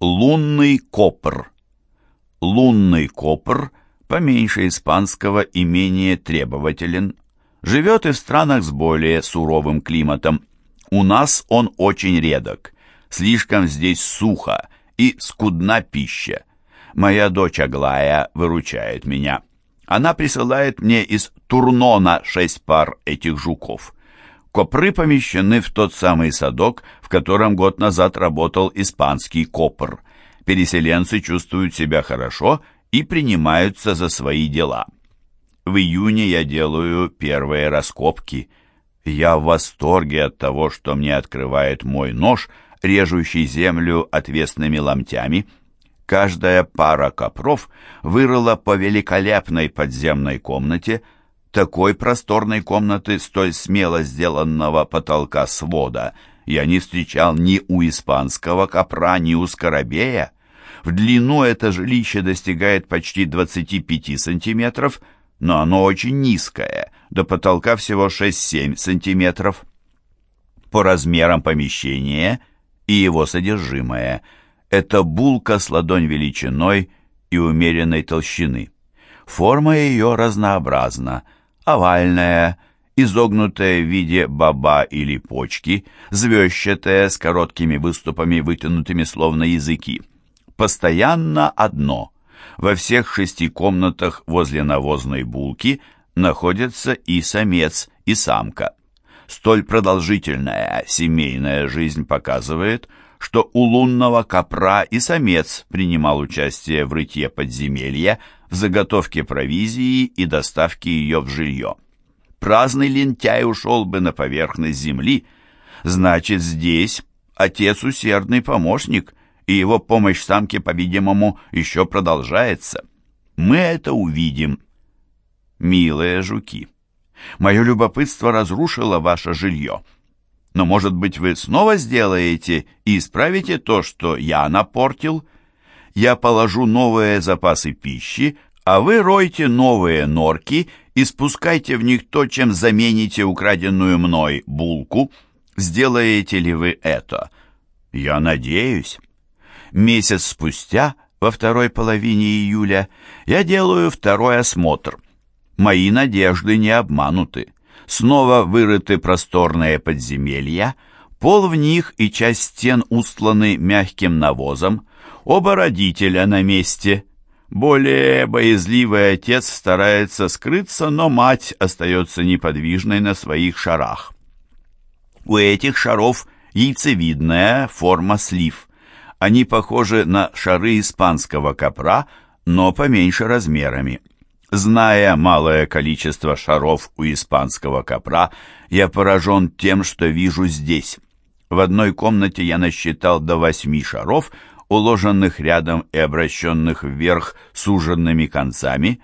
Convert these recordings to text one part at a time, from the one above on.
Лунный копр. Лунный копр поменьше испанского и менее требователен. Живет и в странах с более суровым климатом. У нас он очень редок. Слишком здесь сухо и скудна пища. Моя дочь Аглая выручает меня. Она присылает мне из Турнона шесть пар этих жуков. Копры помещены в тот самый садок, в котором год назад работал испанский копр. Переселенцы чувствуют себя хорошо и принимаются за свои дела. В июне я делаю первые раскопки. Я в восторге от того, что мне открывает мой нож, режущий землю отвесными ломтями. Каждая пара копров вырыла по великолепной подземной комнате – такой просторной комнаты, столь смело сделанного потолка свода, я не встречал ни у испанского копра, ни у скоробея. В длину это жилище достигает почти 25 сантиметров, но оно очень низкое, до потолка всего 6-7 сантиметров. По размерам помещения и его содержимое – это булка с ладонь величиной и умеренной толщины. Форма ее разнообразна – овальная, изогнутая в виде баба или почки, звездчатая с короткими выступами, вытянутыми словно языки. Постоянно одно. Во всех шести комнатах возле навозной булки находятся и самец, и самка. Столь продолжительная семейная жизнь показывает, что у лунного копра и самец принимал участие в рытье подземелья, в заготовке провизии и доставке ее в жилье. Праздный лентяй ушел бы на поверхность земли, значит, здесь отец усердный помощник, и его помощь самке, по-видимому, еще продолжается. Мы это увидим. Милые жуки, мое любопытство разрушило ваше жилье. Но, может быть, вы снова сделаете и исправите то, что я напортил, я положу новые запасы пищи, а вы ройте новые норки и спускайте в них то, чем замените украденную мной булку. Сделаете ли вы это? Я надеюсь. Месяц спустя, во второй половине июля, я делаю второй осмотр. Мои надежды не обмануты. Снова вырыты просторные подземелья, пол в них и часть стен устланы мягким навозом, Оба родителя на месте. Более боязливый отец старается скрыться, но мать остается неподвижной на своих шарах. У этих шаров яйцевидная форма слив. Они похожи на шары испанского копра, но поменьше размерами. Зная малое количество шаров у испанского копра, я поражен тем, что вижу здесь. В одной комнате я насчитал до восьми шаров, уложенных рядом и обращенных вверх суженными концами.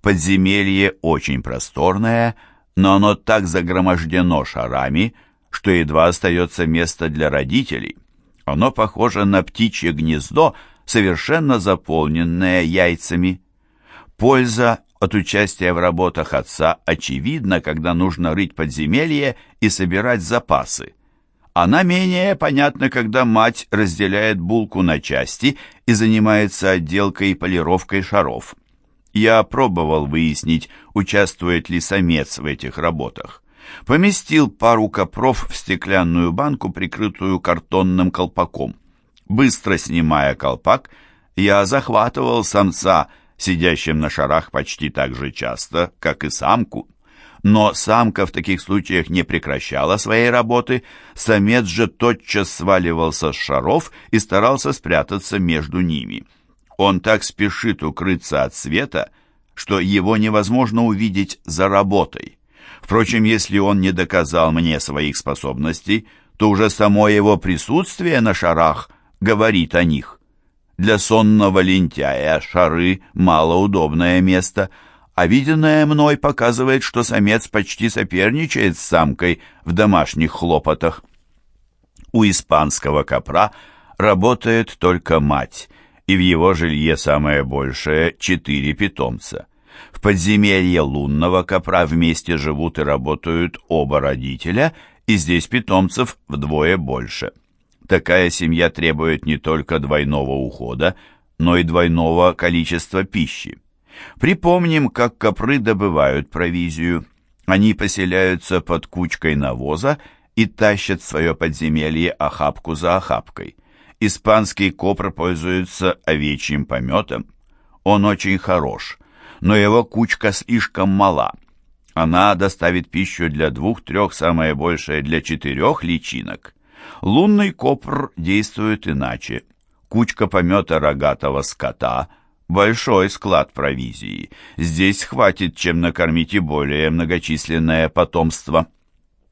Подземелье очень просторное, но оно так загромождено шарами, что едва остается место для родителей. Оно похоже на птичье гнездо, совершенно заполненное яйцами. Польза от участия в работах отца очевидна, когда нужно рыть подземелье и собирать запасы. Она менее понятна, когда мать разделяет булку на части и занимается отделкой и полировкой шаров. Я пробовал выяснить, участвует ли самец в этих работах. Поместил пару копров в стеклянную банку, прикрытую картонным колпаком. Быстро снимая колпак, я захватывал самца, сидящим на шарах почти так же часто, как и самку но самка в таких случаях не прекращала своей работы, самец же тотчас сваливался с шаров и старался спрятаться между ними. Он так спешит укрыться от света, что его невозможно увидеть за работой. Впрочем, если он не доказал мне своих способностей, то уже само его присутствие на шарах говорит о них. Для сонного лентяя шары – малоудобное место – а виденное мной показывает, что самец почти соперничает с самкой в домашних хлопотах. У испанского копра работает только мать, и в его жилье самое большее — четыре питомца. В подземелье лунного копра вместе живут и работают оба родителя, и здесь питомцев вдвое больше. Такая семья требует не только двойного ухода, но и двойного количества пищи. Припомним, как копры добывают провизию. Они поселяются под кучкой навоза и тащат свое подземелье охапку за охапкой. Испанский копр пользуется овечьим пометом. Он очень хорош, но его кучка слишком мала. Она доставит пищу для двух-трех, самое большее для четырех личинок. Лунный копр действует иначе. Кучка помета рогатого скота – большой склад провизии. Здесь хватит, чем накормить и более многочисленное потомство.